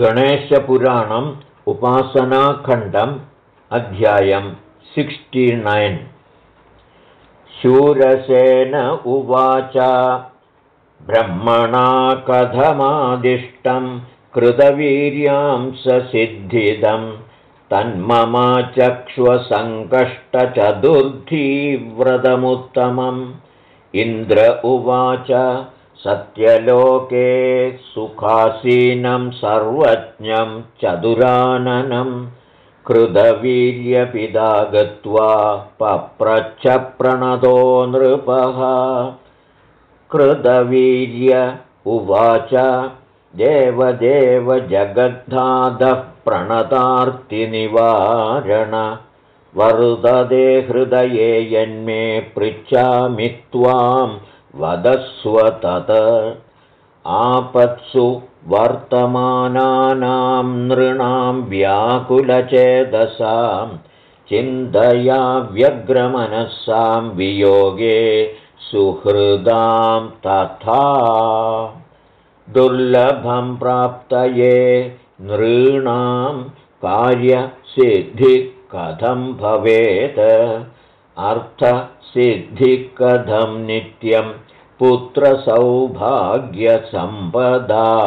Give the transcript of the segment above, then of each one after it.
गणेशपुराणम् उपासनाखण्डम् अध्यायं सिक्स्टिनैन् शूरसेन उवाच ब्रह्मणा कथमादिष्टं कृतवीर्यां ससिद्धिदं तन्ममा चक्ष्वसङ्कष्टचतुर्थीव्रतमुत्तमम् इन्द्र उवाच सत्यलोके सुखासीनं सर्वज्ञं चतुराननं कृतवीर्यपिदा गत्वा पप्रच्छप्रणतो नृपः। कृतवीर्य उवाच देवदेव जगद्धातः प्रणतार्तिनिवारण। वरुददे हृदये यन्मे पृच्छामि त्वां वदस्व तत्। आपत्सु वर्तमानानां नृणां व्याकुलचेदसां चिन्तया व्यग्रमनसां वियोगे सुहृदां तथा। दुर्लभं प्राप्तये नृणां कार्यसिद्धिः कथं भवेत्। अर्थसिद्धिकथं नित्यं पुत्रसौभाग्यसम्पदा।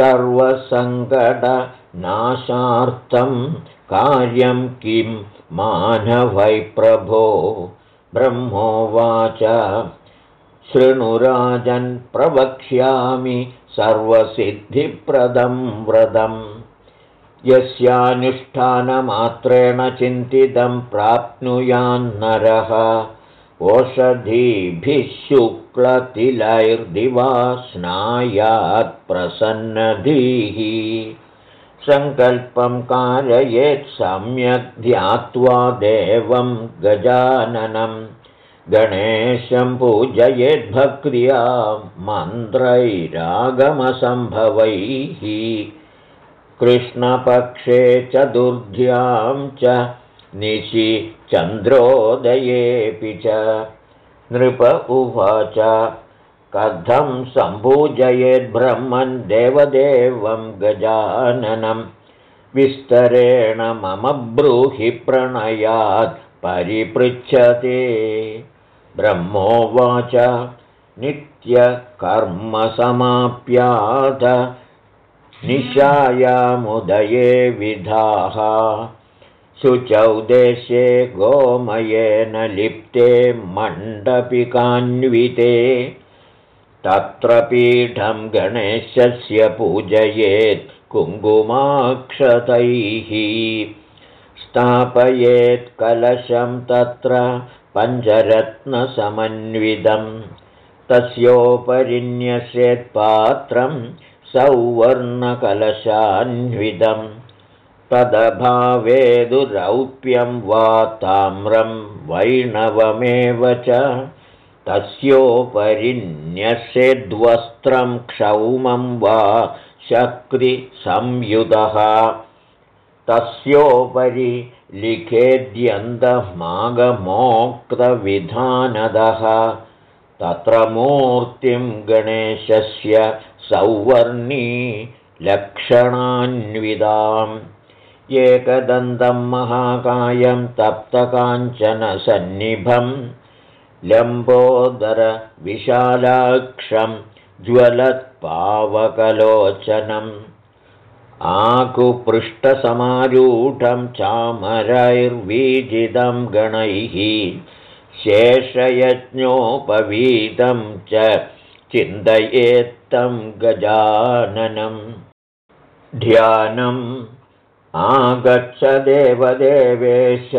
सर्वसङ्कटनाशार्थं कार्यं किं मानवै प्रभो? ब्रह्मोवाच। शृणुराजन् प्रवक्ष्यामि सर्वसिद्धिप्रदं व्रतम्। यस्यानुष्ठानमात्रेण चिन्तितं प्राप्नुयान्नरः ओषधीभिः शुक्लतिलैर्दिवा स्नायात् प्रसन्नधीः। सङ्कल्पं कारयेत् सम्यक् ध्यात्वा देवं गजाननं। गणेशं पूजयेद्भक्त्या मन्त्रैरागमसम्भवैः। कृष्णपक्षे चतुर्ध्यां च निशि चन्द्रोदयेऽपि च। नृप उवाच कथं सम्पूजयेद्ब्रह्मन् देवदेवं गजाननं विस्तरेण मम ब्रूहि प्रणयात् परिपृच्छते। ब्रह्मोवाच नित्यकर्मसमाप्याद निशायामुदये विधाः शुचौ देशे गोमयेन लिप्ते मण्डपिकान्विते। तत्र पीठं गणेशस्य पूजयेत् कुङ्कुमाक्षतैः। स्थापयेत् कलशं तत्र पञ्चरत्नसमन्वितं। तस्योपरिन्यस्येत्पात्रं सौवर्णकलशान्वितं तदभावेदुरौप्यं वा ताम्रं वैणवमेव च। तस्योपरिन्यस्येद्वस्त्रं क्षौमं वा शक्तिसंयुतः तस्योपरि लिखेद्यन्तमागमोक्तविधानदः। तत्र मूर्तिं गणेशस्य सौवर्णी लक्षणान्विदाम् एकदन्तं महाकायं तप्तकाञ्चनसन्निभं लम्बोदरविशालाक्षं ज्वलत्पावकलोचनम् आकुपृष्ठसमारूढं चामरैर्वीजितं गणैः शेषयज्ञोपवीतं च चिन्तयेत्तं गजाननं ध्यानम् आगच्छ देवदेवेश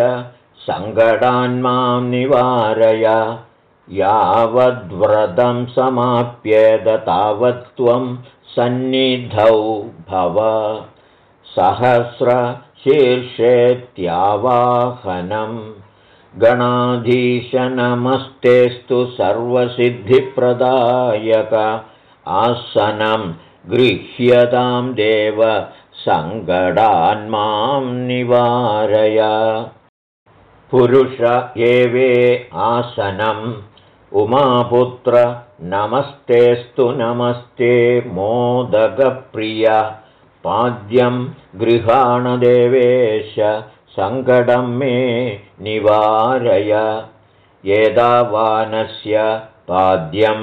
सङ्कटान् मां निवारय। यावद्व्रतं समाप्येद तावत्त्वं सन्निधौ भव। सहस्रशीर्षेत्यावाहनं। गणाधीशनमस्तेस्तु सर्वसिद्धिप्रदायक। आसनं गृह्यतां देव सङ्कटान्मां निवारय। पुरुष एवे आसनम् उमापुत्र नमस्तेस्तु नमस्ते मोदकप्रिय। पाद्यं गृहाणदेवेश सङ्कटं मे निवारय। एदावानस्य पाद्यं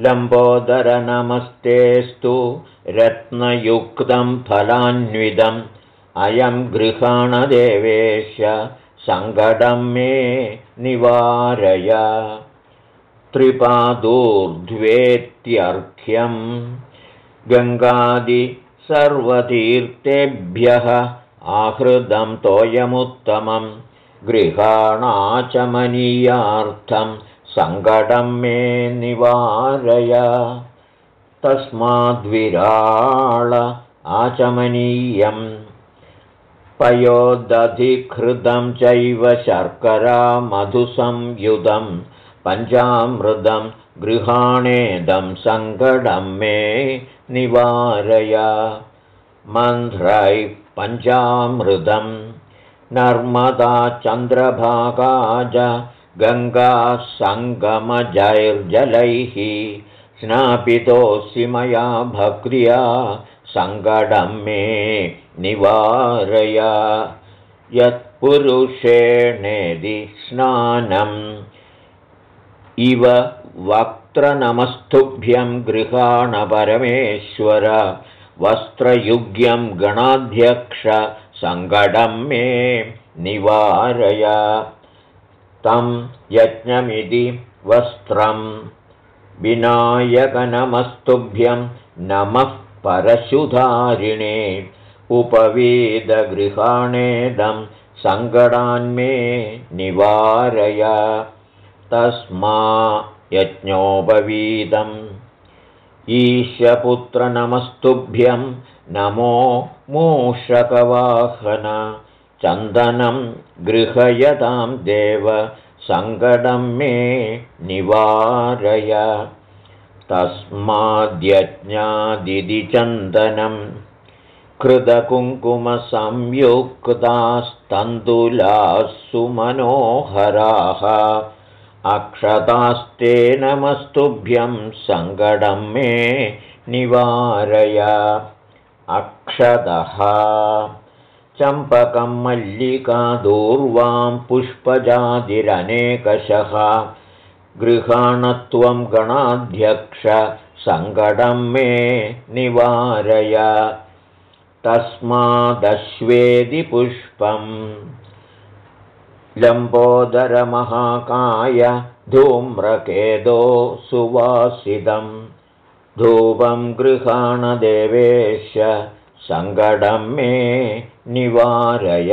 लम्बोदरनमस्तेस्तु रत्नयुक्तं फलान्वितम्। अयं गृहाणदेवेश सङ्कटं मे निवारय। त्रिपादूर्ध्वेत्यर्घ्यम् गङ्गादि सर्वतीर्थेभ्यः आहृदं तोयमुत्तमं गृहाणाचमनीयार्थं सङ्कटं मे निवारय। तस्माद्विराळ आचमनीयम्। पयोदधिकृतं चैव शर्करा मधुसंयुधं पञ्चामृतं गृहाणेदं सङ्कटं मे निवारय। मन्ध्रैः पञ्चामृतं नर्मदा चन्द्रभागा च गङ्गासङ्गमजैर्जलैः स्नापितोऽसि मया भक्र्या सङ्कटं मे निवारय। यत्पुरुषेणेदि स्नानम् इव वक्त्रनमस्तुभ्यं गृहाणपरमेश्वर वस्त्रयुग्यं गणाध्यक्ष सङ्कटं मे निवारय तं यज्ञमिति वस्त्रं विनायकनमस्तुभ्यं नमः परशुधारिणे। उपवेदगृहाणेदं सङ्कटान्मे निवारय। तस्मा यज्ञोपवीदम् ईशपुत्रनमस्तुभ्यं नमो मूषकवाहन चन्दनं गृहयतां देव सङ्कटं मे निवारय। तस्माद्यज्ञादिचन्दनं कृतकुङ्कुमसंयुक्तास्तन्दुलाः सुमनोहराः अक्षतास्ते नमस्तुभ्यं सङ्कटं मे निवारय। अक्षतः चम्पकं मल्लिका दूर्वां पुष्पजातिरनेकशः। गृहाणत्वं गणाध्यक्ष सङ्कटं मे निवारय। तस्मादश्वेदि पुष्पम् लम्बोदरमहाकाय धूम्रकेदो सुवासितं धूपं गृहाणदेवेश सङ्कटं मे निवारय।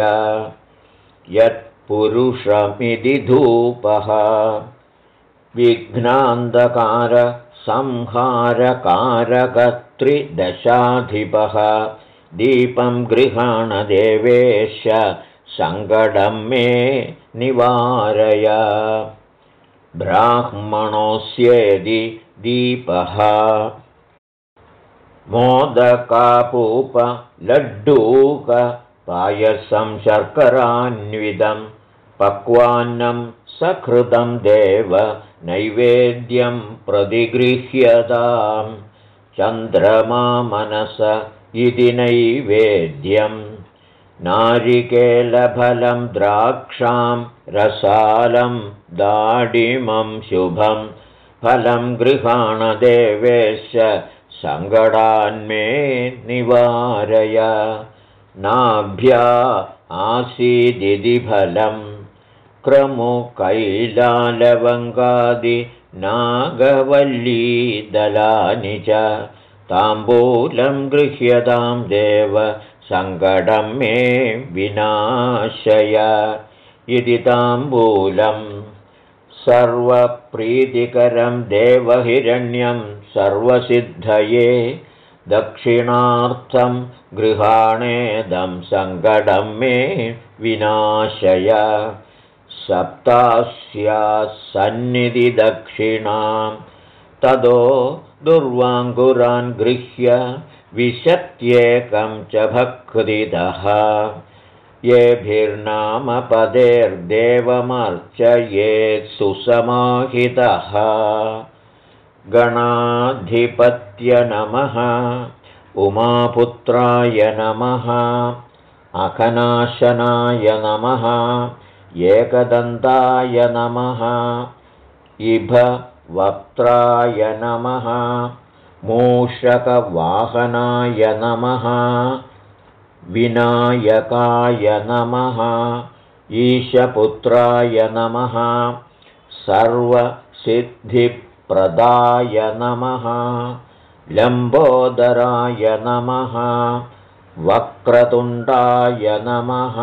यत्पुरुषमिति धूपः विघ्नान्धकारसंहारकारकत्रिदशाधिपः दीपं गृहाणदेवेश सङ्कटं मे निवारय। ब्राह्मणोऽस्येदि दीपः मोदकापूपलड्डूकपायसं शर्करान्वितं पक्वान्नं सकृतं देव नैवेद्यं प्रतिगृह्यतां चन्द्रमामनस इति नैवेद्यम् नारिकेलफलं द्राक्षां रसालं दाडिमं शुभं फलं गृहाणदेवेश सङ्कटान्मे निवारय नाभ्या आसीदिति फलं क्रमुकैलालवङ्गादि नागवल्लीदलानि च ताम्बूलं गृह्यतां देव सङ्कटं मे विनाशय। इति ताम्बूलं सर्वप्रीतिकरं देवहिरण्यं सर्वसिद्धये दक्षिणार्थं गृहाणेदं सङ्कटं मे विनाशय। सप्तास्या सन्निधिदक्षिणां ततो दुर्वाङ्कुरान् गृह्य विशत्येकं च भक्तिदः येभिर्नामपदेर्देवमर्चयेत् सुसमाहितः गणाधिपत्य नमः। उमापुत्राय नमः। अखनाशनाय नमः। एकदन्ताय नमः। इभ वक्त्राय नमः। मूषकवाहनाय नमः। विनायकाय नमः। ईशपुत्राय नमः सर्वसिद्धिप्रदाय नमः। लम्बोदराय नमः। वक्रतुण्डाय नमः।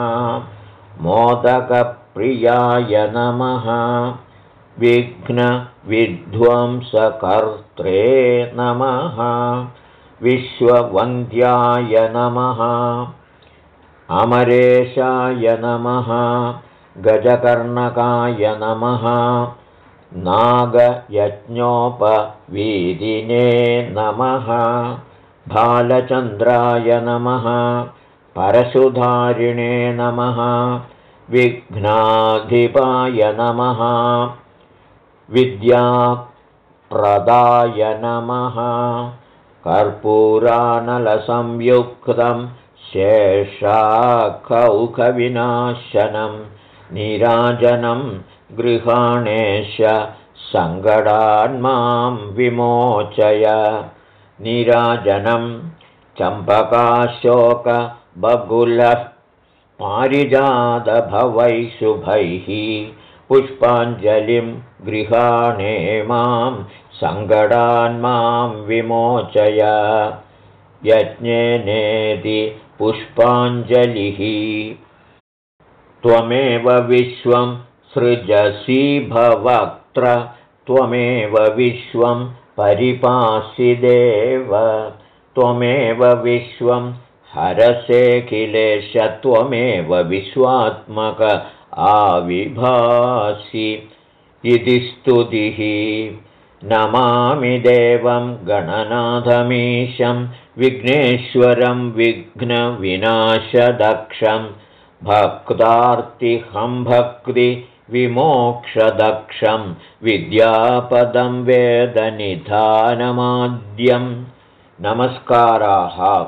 मोदकप्रियाय नमः। विघ्नविध्वंसकर्त्रे नमः। विश्ववन्द्याय नमः। अमरेशाय नमः। गजकर्णकाय नमः नागयज्ञोपवीदिने नमः। भालचन्द्राय नमः। परशुधारिणे नमः। विघ्नाधिपाय नमः। विद्याप्रदाय नमः। कर्पूरानलसंयुक्तं शेषाखौखविनाशनं। नीराजनं गृहाणेश सङ्गडान्मां विमोचय। नीराजनं चम्पकाशोकबगुलः पारिजातभवैः शुभैः पुष्पाञ्जलिं गृहाणे मां सङ्गडान्मां विमोचय। यज्ञेनेति पुष्पाञ्जलिः। त्वमेव विश्वं सृजसि भवक्त्र त्वमेव विश्वं परिपासिदेव त्वमेव विश्वं हरसेखिलेश त्वमेव विश्वात्मक आविभासि। इति स्तुतिः। नमामि देवं गणनाथमीशं विघ्नेश्वरं विघ्नविनाशदक्षं भक्तार्तिहं भक्तिविमोक्षदक्षं विद्यापदं वेदनिधानमाद्यं। नमस्काराः।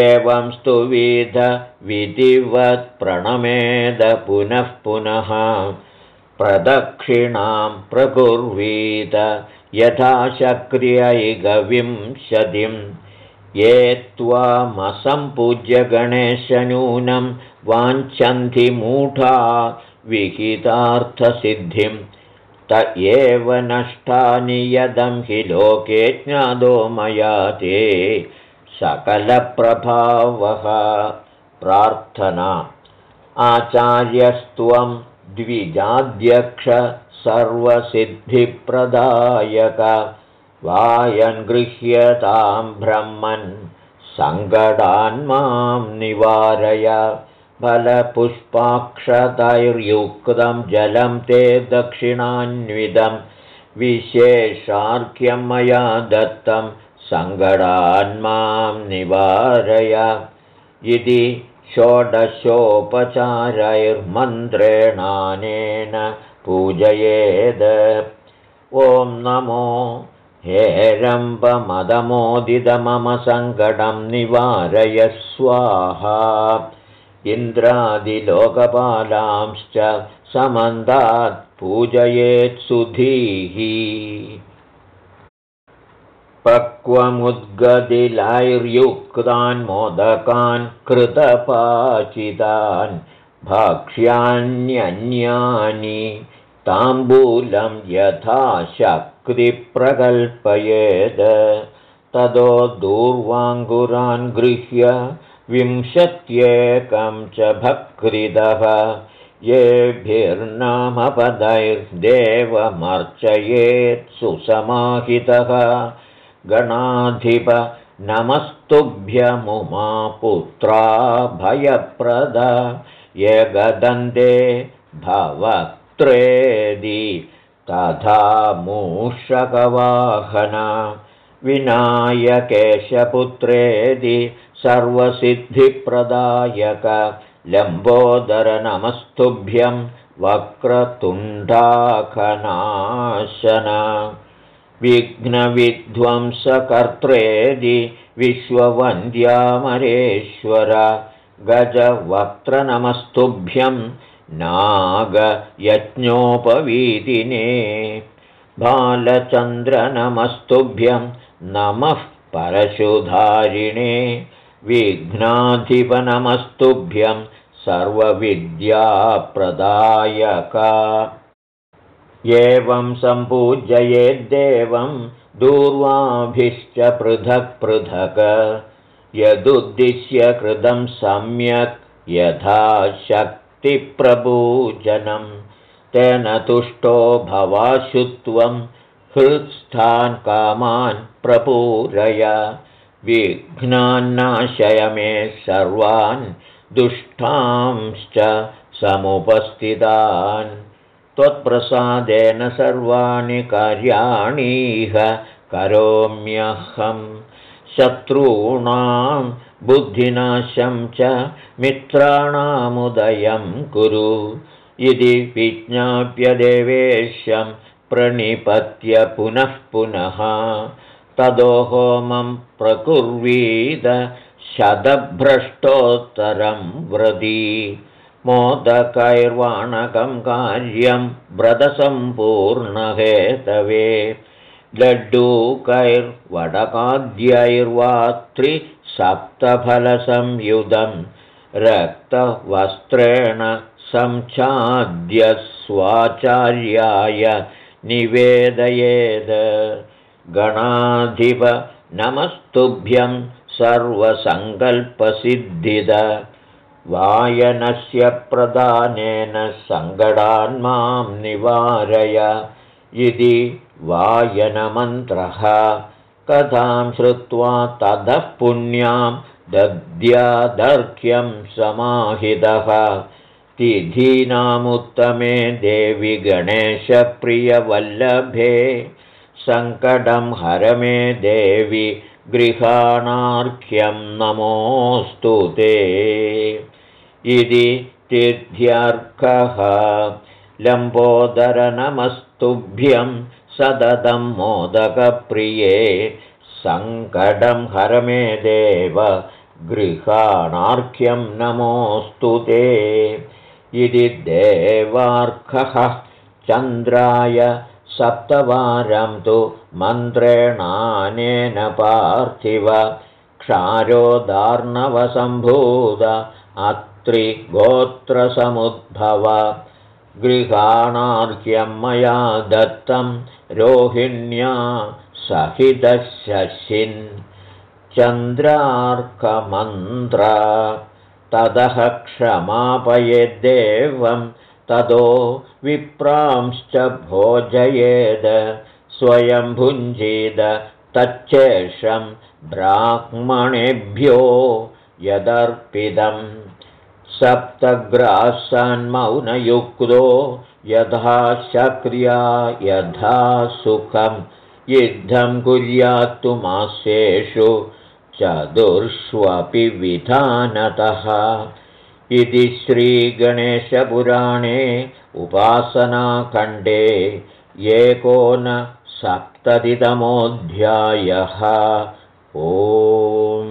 एवं स्तुविधविधिवत्प्रणमेद पुनः पुनः। प्रदक्षिणां प्रकुर्वीत यथा शक्र्यैगविंशतिं ये त्वामसम्पूज्य गणेशनूनं वाञ्छन्ति मूढा विहितार्थसिद्धिं त एव नष्टानि यदं हि लोके ज्ञादो मया ते। सकलप्रभावः प्रार्थना। आचार्यस्त्वं द्विजाध्यक्ष सर्वसिद्धिप्रदायक। वायन् गृह्यतां ब्रह्मन् सङ्गडान्मां निवारय फलपुष्पाक्षतैर्युक्तं जलं ते दक्षिणान्वितं विशेषार्घ्यं मया दत्तं सङ्गडान्मां निवारय। इति षोडशोपचारैर्मन्त्रेणानेन पूजयेद्। ॐ नमो हेरम्बमदमोदितमम सङ्कटं निवारय स्वाहा इन्द्रादिलोकपालांश्च समन्दात् पूजयेत्सुधीः पक्वमुद्गदिलैर्युक्तान् मोदकान् कृतपाचितान् भक्ष्यान्यन्यानि ताम्बूलं यथा शक्तिप्रकल्पयेत् ततो दूर्वाङ्गुरान् गृह्य विंशत्येकं च भक्तिदः। येभिर्नामपदैर्देवमर्चयेत् सुसमाहितः। गणाधिप नमस्तुभ्यमुमा पुत्रा भयप्रद। यगदन्ते भवक्त्रेदि तथा मूषकवाहन विनायकेशपुत्रेदि सर्वसिद्धिप्रदायक लम्बोदरनमस्तुभ्यं वक्रतुण्डाखनाशन। विघ्नविध्वंसकर्त्रेदि विश्ववन्द्यामरेश्वर गजवक्त्रनमस्तुभ्यं नागयज्ञोपवीतिने बालचन्द्रनमस्तुभ्यं नमः परशुधारिणे विघ्नाधिपनमस्तुभ्यं सर्वविद्याप्रदायका। एवं सम्पूजयेद्देवं दूर्वाभिश्च पृथक् पृथक् यदुद्दिश्य कृतं सम्यक् यथा शक्तिप्रभूजनं तेन तुष्टो भवाशुत्वं हृत्स्थान् कामान् प्रपूरय। विघ्नान्नाशय मे सर्वान् दुष्टांश्च समुपस्थितान्। त्वत्प्रसादेन सर्वाणि कार्याणीह करोम्यहं शत्रूणां बुद्धिनाशं च मित्राणामुदयं कुरु। इति विज्ञाप्य देवेशं प्रणिपत्य पुनः पुनः। तदो होमं प्रकुर्वीद शतभ्रष्टोत्तरं व्रती। मोदकैर्वाणकं कार्यं व्रतसम्पूर्णहेतवे। लड्डूकैर्वडकाद्यैर्वा त्रिसप्तफलसंयुधं रक्तवस्त्रेण संच्छाद्य स्वाचार्याय निवेदयेद। गणाधिप नमस्तुभ्यं सर्वसङ्कल्पसिद्धिद। वायनस्य प्रदानेन सङ्गडान् मां निवारय। इति वायनमन्त्रः। कथां श्रुत्वा ततः पुण्यां दद्यादर्घ्यं समाहितः तिथीनामुत्तमे देवि गणेशप्रियवल्लभे सङ्कटं हर मे देवि गृहाणार्घ्यं नमोऽस्तु ते। इति तीर्थ्यर्कः लम्बोदरनमस्तुभ्यं सततं मोदकप्रिये सङ्कटं हर मे देव गृहाणार्घ्यं नमोऽस्तु ते इति देवार्कः चन्द्राय सप्तवारं तु मन्त्रेणानेन पार्थिव। क्षारोदार्णवसम्भूत अत्रिगोत्रसमुद्भव। गृहाणार्घ्यं मया दत्तं रोहिण्या सहितशशिन्। चन्द्रार्कमन्त्र ततः क्षमापयेद्देवं ततो विप्रांश्च भोजयेद स्वयं भुञ्जीद तच्चेषं ब्राह्मणेभ्यो यदर्पितं सप्तग्रासान्मौनयुक्तो यथा शक्र्या यथा सुखं युद्धं कुर्यात्तु मास्येषु चतुर्ष्वपि विधानतः। इति श्रीगणेशपुराणे उपासनाखण्डे एकोनसप्ततितमोऽध्यायः। ओ